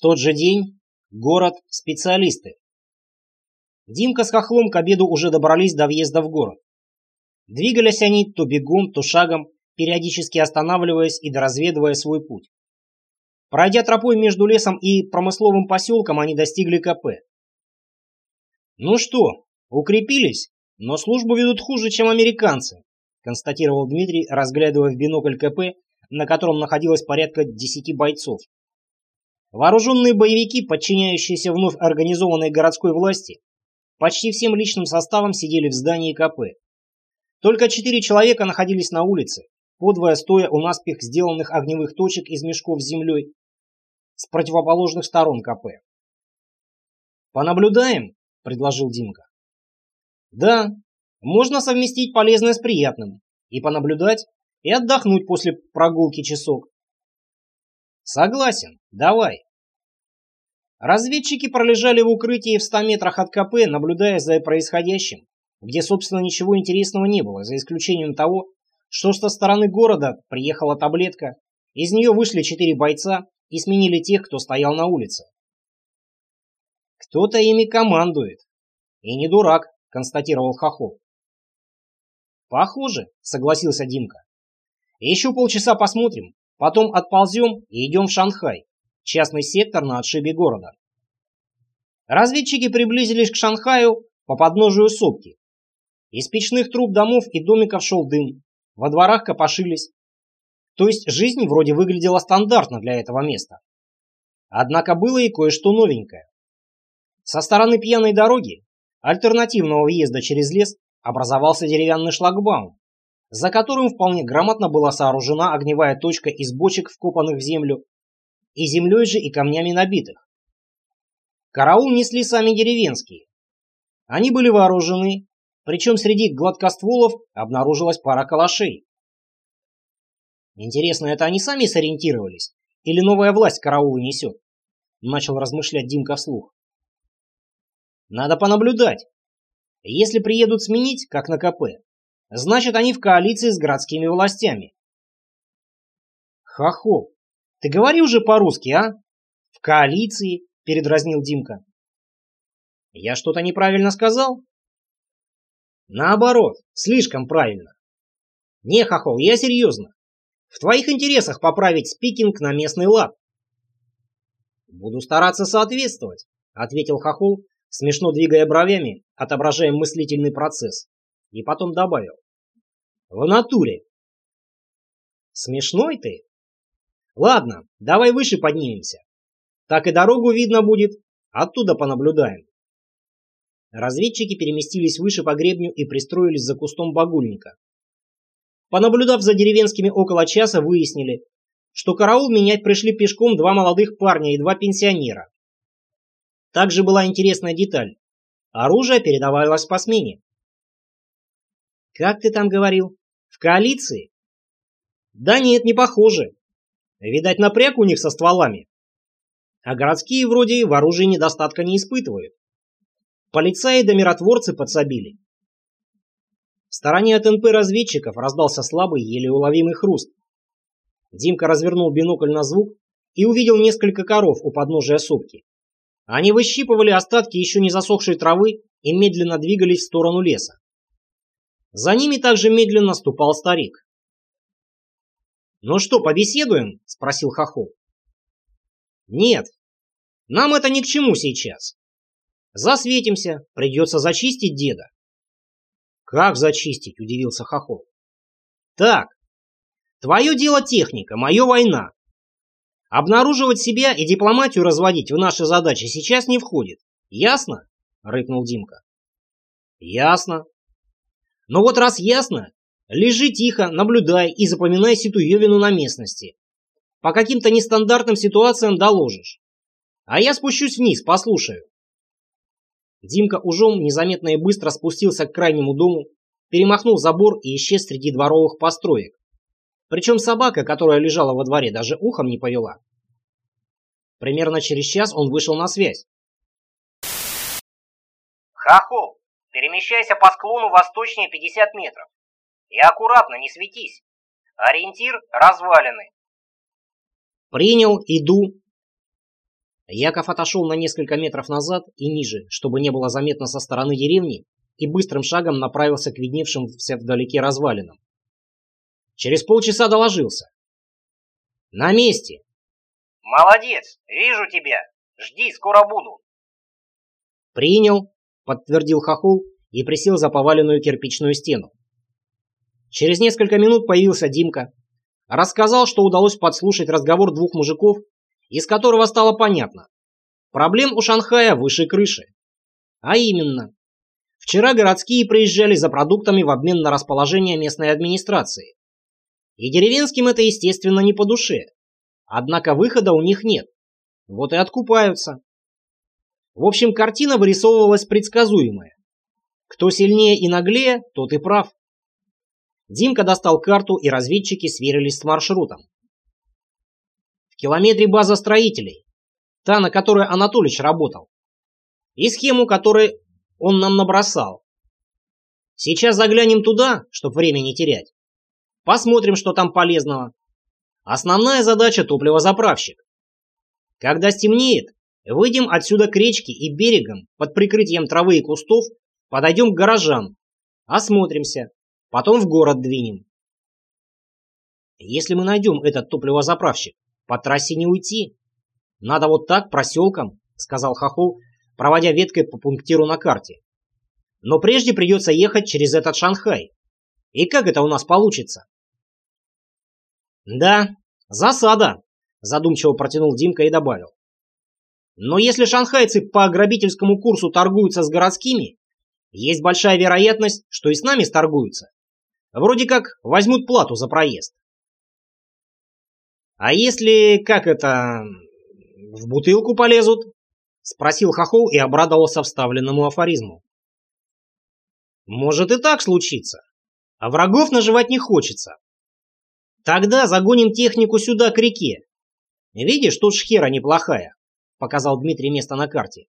Тот же день. Город. Специалисты. Димка с Хохлом к обеду уже добрались до въезда в город. Двигались они то бегом, то шагом, периодически останавливаясь и доразведывая свой путь. Пройдя тропой между лесом и промысловым поселком, они достигли КП. «Ну что, укрепились, но службу ведут хуже, чем американцы», констатировал Дмитрий, разглядывая в бинокль КП, на котором находилось порядка десяти бойцов. Вооруженные боевики, подчиняющиеся вновь организованной городской власти, почти всем личным составом сидели в здании КП. Только четыре человека находились на улице, подвое стоя у наспех сделанных огневых точек из мешков с землей с противоположных сторон КП. «Понаблюдаем?» – предложил Димка. «Да, можно совместить полезное с приятным, и понаблюдать, и отдохнуть после прогулки часок. Согласен, давай. Разведчики пролежали в укрытии в 100 метрах от КП, наблюдая за происходящим, где, собственно, ничего интересного не было, за исключением того, что со стороны города приехала таблетка, из нее вышли четыре бойца и сменили тех, кто стоял на улице. Кто-то ими командует. И не дурак, констатировал Хохол. Похоже, согласился Димка. Еще полчаса посмотрим, Потом отползем и идем в Шанхай, частный сектор на отшибе города. Разведчики приблизились к Шанхаю по подножию сопки. Из печных труб домов и домиков шел дым, во дворах копошились. То есть жизнь вроде выглядела стандартно для этого места. Однако было и кое-что новенькое. Со стороны пьяной дороги, альтернативного въезда через лес, образовался деревянный шлагбаум, за которым вполне грамотно была сооружена огневая точка из бочек, вкопанных в землю, и землей же и камнями набитых. Караул несли сами деревенские. Они были вооружены, причем среди гладкостволов обнаружилась пара калашей. Интересно, это они сами сориентировались? Или новая власть караулы несет? Начал размышлять Димка вслух. Надо понаблюдать. Если приедут сменить, как на КП, Значит, они в коалиции с городскими властями. Хохол, ты говори уже по-русски, а? В коалиции, передразнил Димка. Я что-то неправильно сказал? Наоборот, слишком правильно. Не, Хохол, я серьезно. В твоих интересах поправить спикинг на местный лад. Буду стараться соответствовать, ответил Хохол, смешно двигая бровями, отображая мыслительный процесс и потом добавил. В натуре. Смешной ты? Ладно, давай выше поднимемся. Так и дорогу видно будет, оттуда понаблюдаем. Разведчики переместились выше по гребню и пристроились за кустом багульника. Понаблюдав за деревенскими около часа, выяснили, что караул менять пришли пешком два молодых парня и два пенсионера. Также была интересная деталь. Оружие передавалось по смене. Как ты там говорил? В коалиции? Да нет, не похоже. Видать, напряг у них со стволами. А городские вроде в оружии недостатка не испытывают. Полицаи да миротворцы подсобили. В стороне от НП разведчиков раздался слабый, еле уловимый хруст. Димка развернул бинокль на звук и увидел несколько коров у подножия сопки. Они выщипывали остатки еще не засохшей травы и медленно двигались в сторону леса. За ними также медленно ступал старик. «Ну что, побеседуем?» – спросил Хохол. «Нет, нам это ни к чему сейчас. Засветимся, придется зачистить деда». «Как зачистить?» – удивился Хохол. «Так, твое дело техника, мое война. Обнаруживать себя и дипломатию разводить в наши задачи сейчас не входит. Ясно?» – рыкнул Димка. «Ясно», но вот раз ясно, лежи тихо, наблюдай и запоминай ситуевину на местности. По каким-то нестандартным ситуациям доложишь. А я спущусь вниз, послушаю. Димка ужом незаметно и быстро спустился к крайнему дому, перемахнул забор и исчез среди дворовых построек. Причем собака, которая лежала во дворе, даже ухом не повела. Примерно через час он вышел на связь. «Хохол, Перемещайся по склону восточнее 50 метров. И аккуратно, не светись. Ориентир – развалины. Принял, иду. Яков отошел на несколько метров назад и ниже, чтобы не было заметно со стороны деревни, и быстрым шагом направился к видневшимся вдалеке развалинам. Через полчаса доложился. «На месте!» «Молодец! Вижу тебя! Жди, скоро буду!» «Принял!» — подтвердил Хохол и присел за поваленную кирпичную стену. Через несколько минут появился Димка. Рассказал, что удалось подслушать разговор двух мужиков, из которого стало понятно. Проблем у Шанхая выше крыши. А именно, вчера городские приезжали за продуктами в обмен на расположение местной администрации. И деревенским это, естественно, не по душе. Однако выхода у них нет. Вот и откупаются. В общем, картина вырисовывалась предсказуемая. Кто сильнее и наглее, тот и прав. Димка достал карту, и разведчики сверились с маршрутом. В километре база строителей. Та, на которой Анатолич работал. И схему, которую он нам набросал. Сейчас заглянем туда, чтобы время не терять. Посмотрим, что там полезного. Основная задача топливозаправщик. Когда стемнеет, выйдем отсюда к речке и берегом под прикрытием травы и кустов подойдем к гаражам, осмотримся, потом в город двинем. Если мы найдем этот топливозаправщик, по трассе не уйти. Надо вот так, проселком, сказал Хохол, проводя веткой по пунктиру на карте. Но прежде придется ехать через этот Шанхай. И как это у нас получится? «Да, засада», – задумчиво протянул Димка и добавил. «Но если шанхайцы по грабительскому курсу торгуются с городскими, есть большая вероятность, что и с нами сторгуются. Вроде как возьмут плату за проезд». «А если, как это, в бутылку полезут?» – спросил Хохол и обрадовался вставленному афоризму. «Может и так случиться, а врагов наживать не хочется. Тогда загоним технику сюда, к реке. Видишь, тут шхера неплохая, показал Дмитрий место на карте.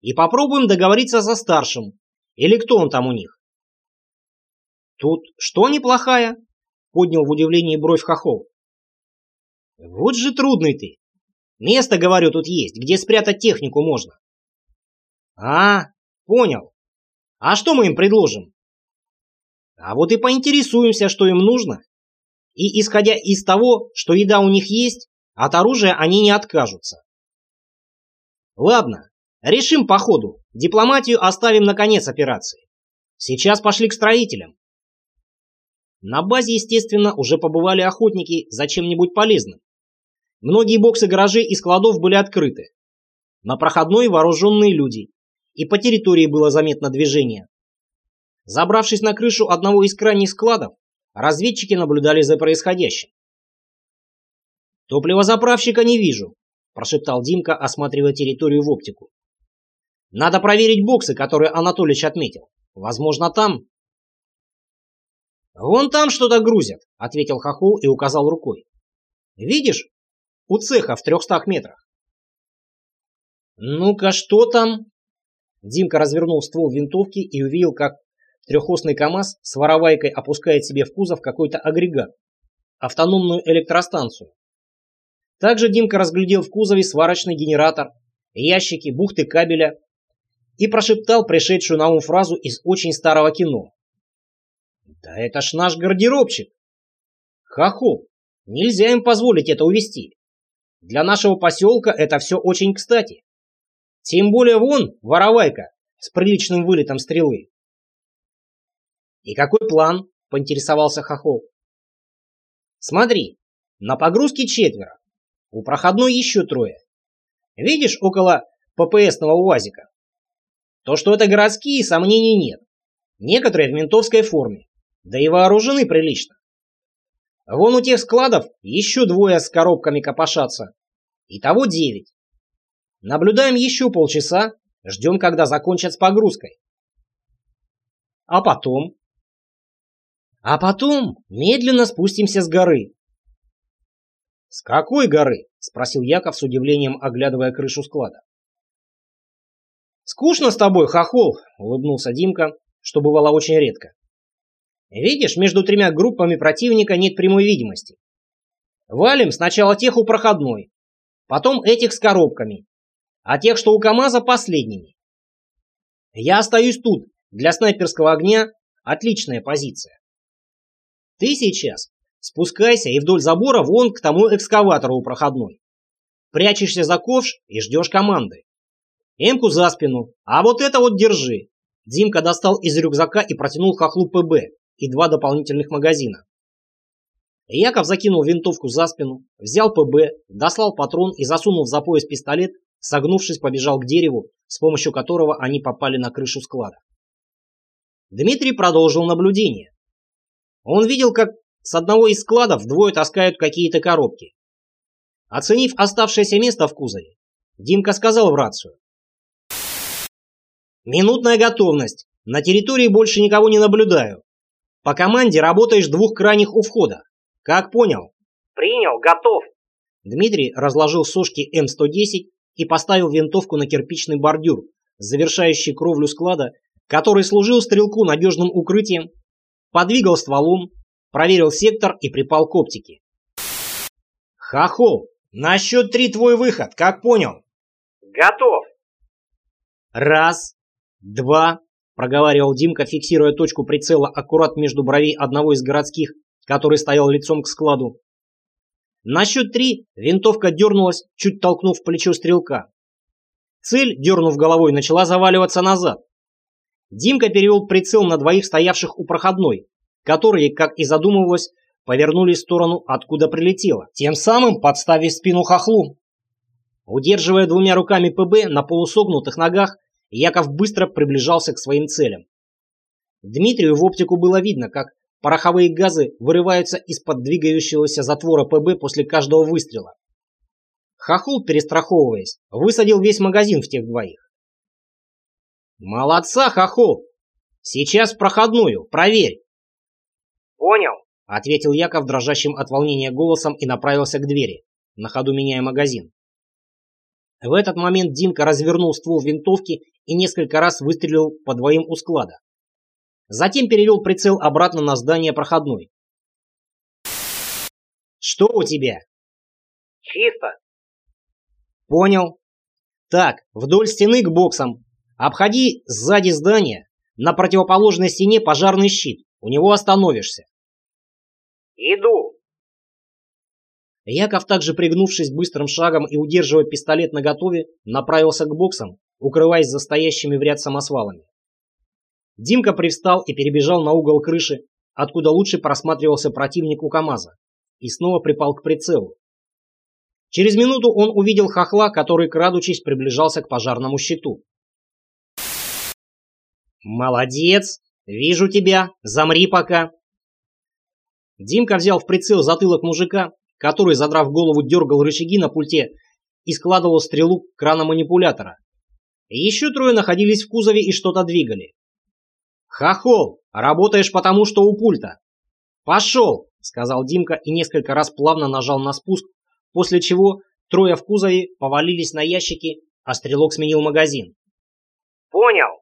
И попробуем договориться со старшим. Или кто он там у них? Тут что неплохая? Поднял в удивлении бровь Хохол. Вот же трудный ты. Место, говорю, тут есть, где спрятать технику можно. А, понял. А что мы им предложим? А вот и поинтересуемся, что им нужно, и исходя из того, что еда у них есть, от оружия они не откажутся. Ладно, решим по ходу. Дипломатию оставим на конец операции. Сейчас пошли к строителям. На базе, естественно, уже побывали охотники за чем-нибудь полезным. Многие боксы гаражей и складов были открыты. На проходной вооруженные люди, и по территории было заметно движение. Забравшись на крышу одного из крайних складов, Разведчики наблюдали за происходящим. «Топливозаправщика не вижу», – прошептал Димка, осматривая территорию в оптику. «Надо проверить боксы, которые Анатолич отметил. Возможно, там...» «Вон там что-то грузят», – ответил Хохол и указал рукой. «Видишь? У цеха в трехстах метрах». «Ну-ка, что там?» Димка развернул ствол винтовки и увидел, как Трехосный КАМАЗ с воровайкой опускает себе в кузов какой-то агрегат, автономную электростанцию. Также Димка разглядел в кузове сварочный генератор, ящики, бухты кабеля и прошептал пришедшую на ум фразу из очень старого кино. «Да это ж наш гардеробчик!» «Хохол, нельзя им позволить это увести. Для нашего поселка это все очень кстати. Тем более вон воровайка с приличным вылетом стрелы. «И какой план?» – поинтересовался Хохол. «Смотри, на погрузке четверо, у проходной еще трое. Видишь около ППСного УАЗика? То, что это городские, сомнений нет. Некоторые в ментовской форме, да и вооружены прилично. Вон у тех складов еще двое с коробками копошатся. Итого девять. Наблюдаем еще полчаса, ждем, когда закончат с погрузкой. А потом а потом медленно спустимся с горы. «С какой горы?» – спросил Яков с удивлением, оглядывая крышу склада. «Скучно с тобой, хохол», – улыбнулся Димка, что бывало очень редко. «Видишь, между тремя группами противника нет прямой видимости. Валим сначала тех у проходной, потом этих с коробками а тех, что у КамАЗа, последними. Я остаюсь тут. Для снайперского огня отличная позиция. Ты сейчас спускайся и вдоль забора вон к тому экскаватору у проходной. Прячешься за ковш и ждешь команды. Эмку за спину, а вот это вот держи. Димка достал из рюкзака и протянул хохлу ПБ и два дополнительных магазина. Яков закинул винтовку за спину, взял ПБ, дослал патрон и, засунув за пояс пистолет, согнувшись, побежал к дереву, с помощью которого они попали на крышу склада. Дмитрий продолжил наблюдение. Он видел, как с одного из складов двое таскают какие-то коробки. Оценив оставшееся место в кузове, Димка сказал в рацию. «Минутная готовность. На территории больше никого не наблюдаю. По команде работаешь двух крайних у входа. Как понял?» «Принял, готов». Дмитрий разложил сошки М110 и поставил винтовку на кирпичный бордюр, завершающий кровлю склада, который служил стрелку надежным укрытием, подвигал стволом, проверил сектор и припал к оптике. «Хохол, на счет три твой выход, как понял?» «Готов». «Раз, два», — проговаривал Димка, фиксируя точку прицела аккурат между бровей одного из городских, который стоял лицом к складу. На счет три винтовка дернулась, чуть толкнув плечо стрелка. Цель, дернув головой, начала заваливаться назад. Димка перевел прицел на двоих стоявших у проходной, которые, как и задумывалось, повернулись в сторону, откуда прилетело, тем самым подставив спину хохлу. Удерживая двумя руками ПБ на полусогнутых ногах, Яков быстро приближался к своим целям. Дмитрию в оптику было видно, как пороховые газы вырываются из-под двигающегося затвора ПБ после каждого выстрела. Хохол, перестраховываясь, высадил весь магазин в тех двоих. «Молодца, Хохол! Сейчас проходную, проверь!» «Понял», — ответил Яков дрожащим от волнения голосом и направился к двери, на ходу меняя магазин. В этот момент Димка развернул ствол винтовки и несколько раз выстрелил по двоим у склада. Затем перевел прицел обратно на здание проходной. «Что у тебя?» «Чисто». «Понял. Так, вдоль стены к боксам. Обходи сзади здания. На противоположной стене пожарный щит. У него остановишься». «Иду». Яков, также пригнувшись быстрым шагом и удерживая пистолет наготове, направился к боксам, укрываясь за стоящими в ряд самосвалами. Димка привстал и перебежал на угол крыши, откуда лучше просматривался противник у КамАЗа, и снова припал к прицелу. Через минуту он увидел хохла, который, крадучись, приближался к пожарному щиту. «Молодец! Вижу тебя! Замри пока!» Димка взял в прицел затылок мужика, который, задрав голову, дергал рычаги на пульте и складывал стрелу крана манипулятора. Еще трое находились в кузове и что-то двигали. «Хохол, работаешь потому, что у пульта!» «Пошел!» — сказал Димка и несколько раз плавно нажал на спуск, после чего трое в кузове повалились на ящики, а стрелок сменил магазин. «Понял!»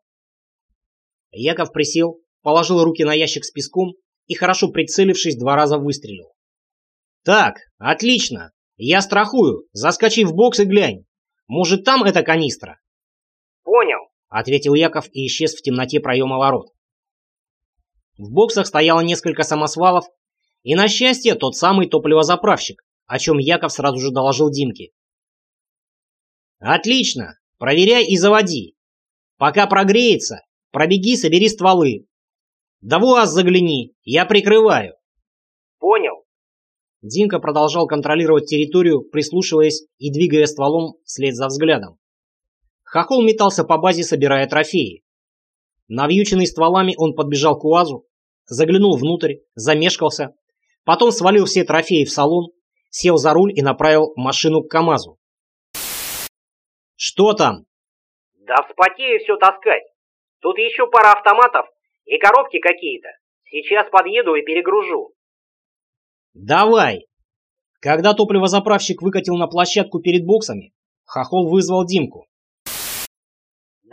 Яков присел, положил руки на ящик с песком и, хорошо прицелившись, два раза выстрелил. «Так, отлично! Я страхую, заскочи в бокс и глянь. Может, там эта канистра?» «Понял!» — ответил Яков и исчез в темноте проема ворот. В боксах стояло несколько самосвалов, и, на счастье, тот самый топливозаправщик, о чем Яков сразу же доложил Димке. «Отлично! Проверяй и заводи. Пока прогреется, пробеги, собери стволы. Да в УАЗ загляни, я прикрываю». «Понял». Димка продолжал контролировать территорию, прислушиваясь и двигая стволом вслед за взглядом. Хохол метался по базе, собирая трофеи. Навьюченный стволами он подбежал к УАЗу, заглянул внутрь, замешкался, потом свалил все трофеи в салон, сел за руль и направил машину к КамАЗу. «Что там?» «Да вспотею все таскать. Тут еще пара автоматов и коробки какие-то. Сейчас подъеду и перегружу». «Давай!» Когда топливозаправщик выкатил на площадку перед боксами, Хохол вызвал Димку.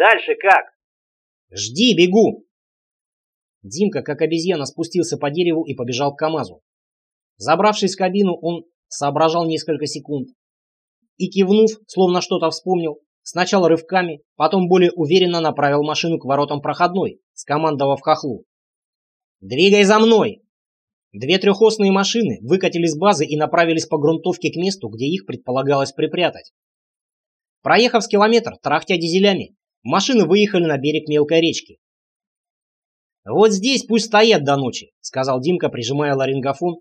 «Дальше как?» «Жди, бегу!» Димка, как обезьяна, спустился по дереву и побежал к КамАЗу. Забравшись в кабину, он соображал несколько секунд и, кивнув, словно что-то вспомнил, сначала рывками, потом более уверенно направил машину к воротам проходной, скомандовав хохлу. «Двигай за мной!» Две трехосные машины выкатили с базы и направились по грунтовке к месту, где их предполагалось припрятать. Проехав с километр, трахтя дизелями, машины выехали на берег мелкой речки. «Вот здесь пусть стоят до ночи», — сказал Димка, прижимая ларингофон.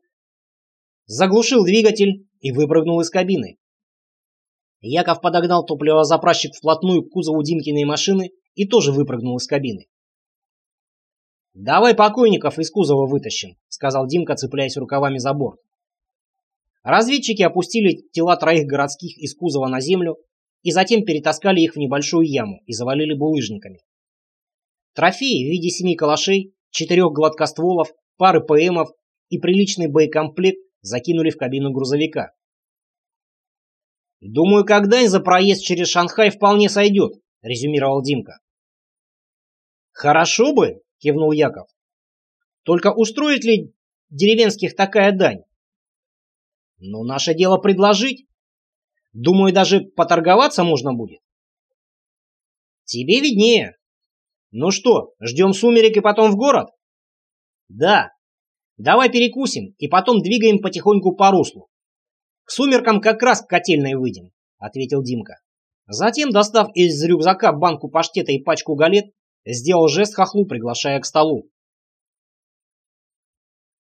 Заглушил двигатель и выпрыгнул из кабины. Яков подогнал топливозаправщик вплотную к кузову Димкиной машины и тоже выпрыгнул из кабины. «Давай покойников из кузова вытащим», — сказал Димка, цепляясь рукавами за борт. Разведчики опустили тела троих городских из кузова на землю и затем перетаскали их в небольшую яму и завалили булыжниками. Трофеи в виде семи калашей, четырех гладкостволов, пары ПМов и приличный боекомплект закинули в кабину грузовика. «Думаю, когда за проезд через Шанхай вполне сойдет», — резюмировал Димка. «Хорошо бы», — кивнул Яков. «Только устроит ли деревенских такая дань?» «Ну, наше дело предложить. Думаю, даже поторговаться можно будет». «Тебе виднее. Ну что, ждем сумерек и потом в город?» «Да. Давай перекусим и потом двигаем потихоньку по руслу. К сумеркам как раз к котельной выйдем», — ответил Димка. Затем, достав из рюкзака банку паштета и пачку галет, сделал жест хохлу, приглашая к столу.